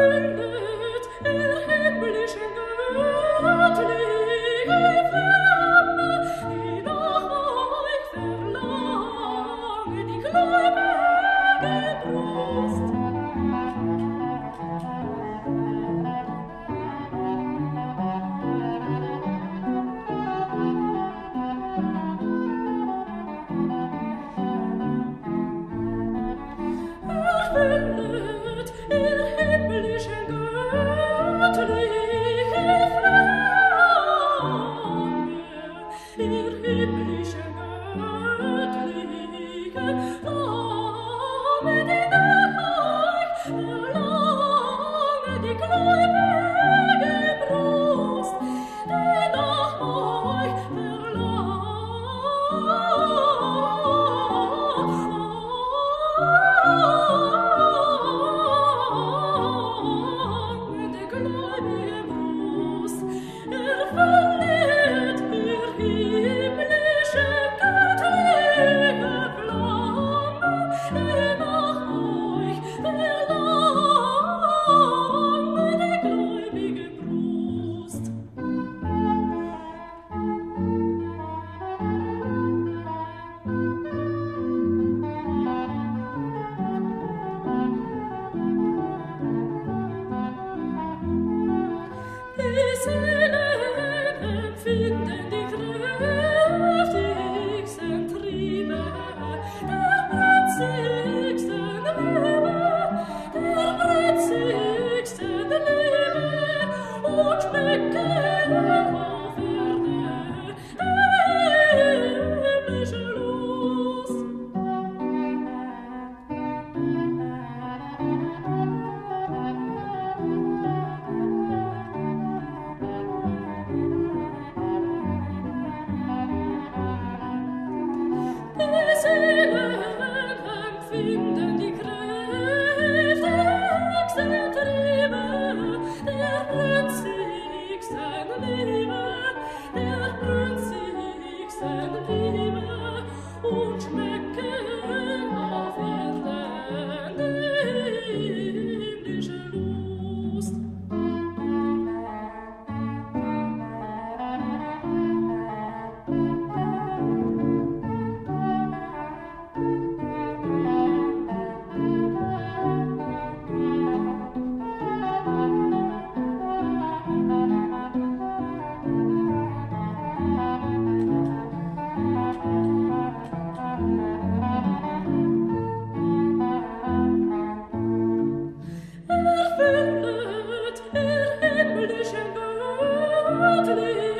verwendet, er himmlischen Göttliche Oh. to thee.